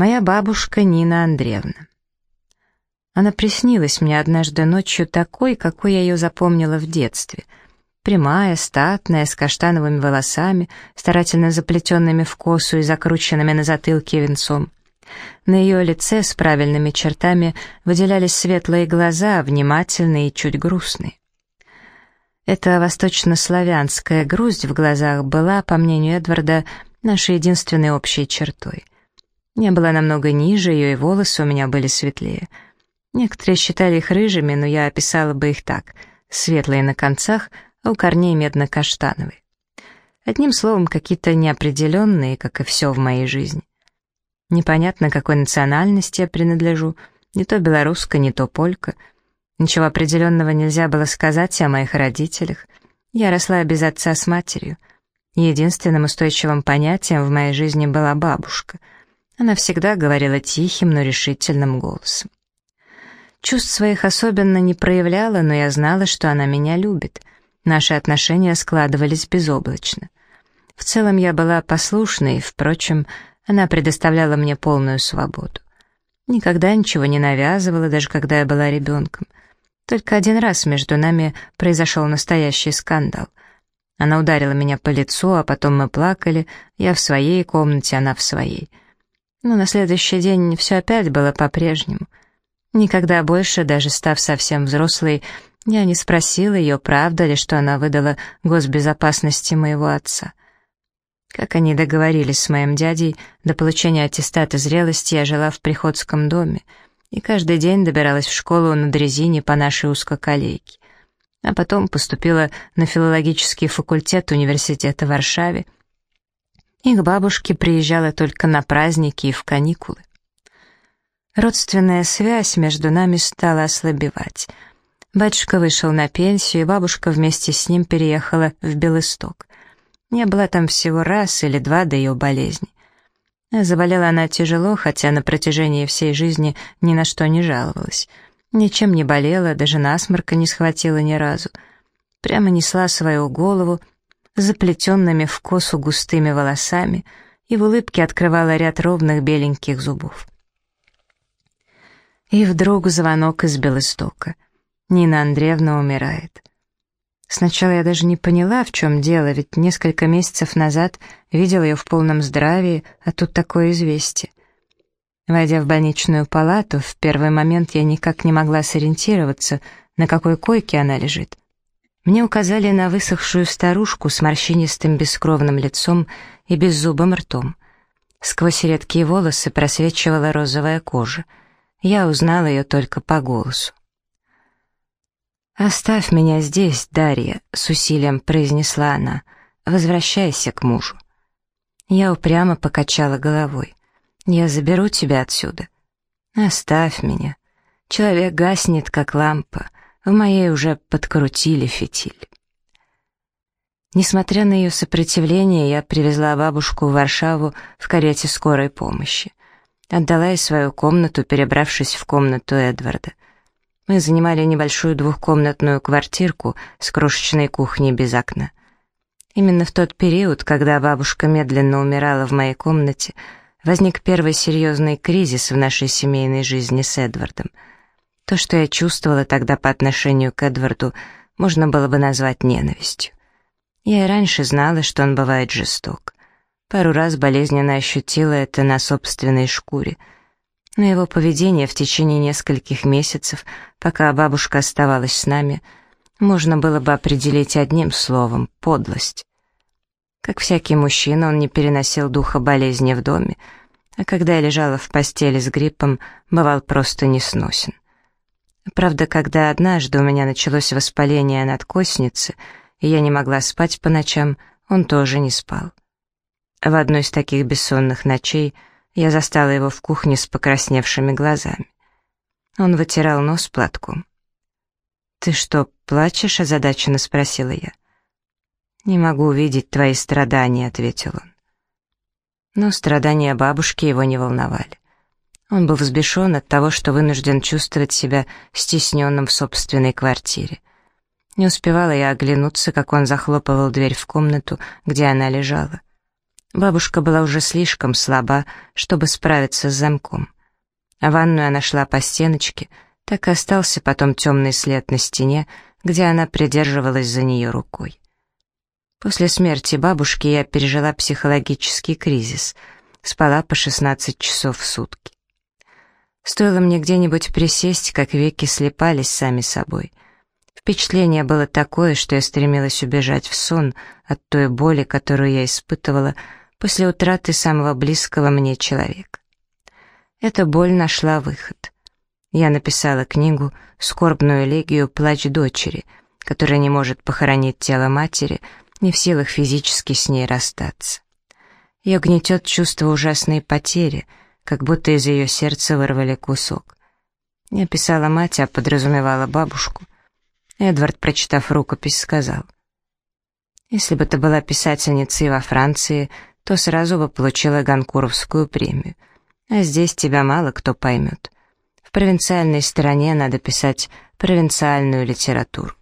Моя бабушка Нина Андреевна. Она приснилась мне однажды ночью такой, какой я ее запомнила в детстве. Прямая, статная, с каштановыми волосами, старательно заплетенными в косу и закрученными на затылке венцом. На ее лице с правильными чертами выделялись светлые глаза, внимательные и чуть грустные. Эта восточнославянская грусть в глазах была, по мнению Эдварда, нашей единственной общей чертой. Я была намного ниже ее, и волосы у меня были светлее. Некоторые считали их рыжими, но я описала бы их так — светлые на концах, а у корней медно-каштановые. Одним словом, какие-то неопределенные, как и все в моей жизни. Непонятно, какой национальности я принадлежу, не то белоруска, не то полька. Ничего определенного нельзя было сказать о моих родителях. Я росла без отца с матерью. Единственным устойчивым понятием в моей жизни была бабушка — она всегда говорила тихим, но решительным голосом. Чувств своих особенно не проявляла, но я знала, что она меня любит. Наши отношения складывались безоблачно. В целом я была послушной, впрочем, она предоставляла мне полную свободу. Никогда ничего не навязывала, даже когда я была ребенком. Только один раз между нами произошел настоящий скандал. Она ударила меня по лицу, а потом мы плакали, я в своей комнате, она в своей. Но на следующий день все опять было по-прежнему. Никогда больше, даже став совсем взрослой, я не спросила ее, правда ли, что она выдала госбезопасности моего отца. Как они договорились с моим дядей, до получения аттестата зрелости я жила в приходском доме и каждый день добиралась в школу на дрезине по нашей узкоколейке. А потом поступила на филологический факультет университета в Варшаве, и к бабушке приезжала только на праздники и в каникулы. Родственная связь между нами стала ослабевать. Батюшка вышел на пенсию, и бабушка вместе с ним переехала в Белысток. Я была там всего раз или два до ее болезни. Заболела она тяжело, хотя на протяжении всей жизни ни на что не жаловалась. Ничем не болела, даже насморка не схватила ни разу. Прямо несла свою голову, заплетенными в косу густыми волосами, и в улыбке открывала ряд ровных беленьких зубов. И вдруг звонок из Белостока. Нина Андреевна умирает. Сначала я даже не поняла, в чем дело, ведь несколько месяцев назад видела ее в полном здравии, а тут такое известие. Войдя в больничную палату, в первый момент я никак не могла сориентироваться, на какой койке она лежит. Мне указали на высохшую старушку с морщинистым бескровным лицом и беззубым ртом. Сквозь редкие волосы просвечивала розовая кожа. Я узнала ее только по голосу. «Оставь меня здесь, Дарья», — с усилием произнесла она. «Возвращайся к мужу». Я упрямо покачала головой. «Я заберу тебя отсюда». «Оставь меня». Человек гаснет, как лампа. В моей уже подкрутили фитиль. Несмотря на ее сопротивление, я привезла бабушку в Варшаву в карете скорой помощи. Отдала ей свою комнату, перебравшись в комнату Эдварда. Мы занимали небольшую двухкомнатную квартирку с крошечной кухней без окна. Именно в тот период, когда бабушка медленно умирала в моей комнате, возник первый серьезный кризис в нашей семейной жизни с Эдвардом — то, что я чувствовала тогда по отношению к Эдварду, можно было бы назвать ненавистью. Я и раньше знала, что он бывает жесток. Пару раз болезненно ощутила это на собственной шкуре. Но его поведение в течение нескольких месяцев, пока бабушка оставалась с нами, можно было бы определить одним словом — подлость. Как всякий мужчина, он не переносил духа болезни в доме, а когда я лежала в постели с гриппом, бывал просто несносен. Правда, когда однажды у меня началось воспаление надкосницы, и я не могла спать по ночам, он тоже не спал. В одной из таких бессонных ночей я застала его в кухне с покрасневшими глазами. Он вытирал нос платком. «Ты что, плачешь?» — озадаченно спросила я. «Не могу увидеть твои страдания», — ответил он. Но страдания бабушки его не волновали. Он был взбешен от того, что вынужден чувствовать себя стесненным в собственной квартире. Не успевала я оглянуться, как он захлопывал дверь в комнату, где она лежала. Бабушка была уже слишком слаба, чтобы справиться с замком. А ванную она шла по стеночке, так и остался потом темный след на стене, где она придерживалась за нее рукой. После смерти бабушки я пережила психологический кризис, спала по 16 часов в сутки. Стоило мне где-нибудь присесть, как веки слепались сами собой. Впечатление было такое, что я стремилась убежать в сон от той боли, которую я испытывала после утраты самого близкого мне человека. Эта боль нашла выход. Я написала книгу «Скорбную элегию. Плач дочери», которая не может похоронить тело матери, не в силах физически с ней расстаться. Ее гнетет чувство ужасной потери, как будто из ее сердца вырвали кусок. Я писала мать, а подразумевала бабушку. Эдвард, прочитав рукопись, сказал, «Если бы ты была писательницей во Франции, то сразу бы получила Ганкуровскую премию. А здесь тебя мало кто поймет. В провинциальной стране надо писать провинциальную литературу.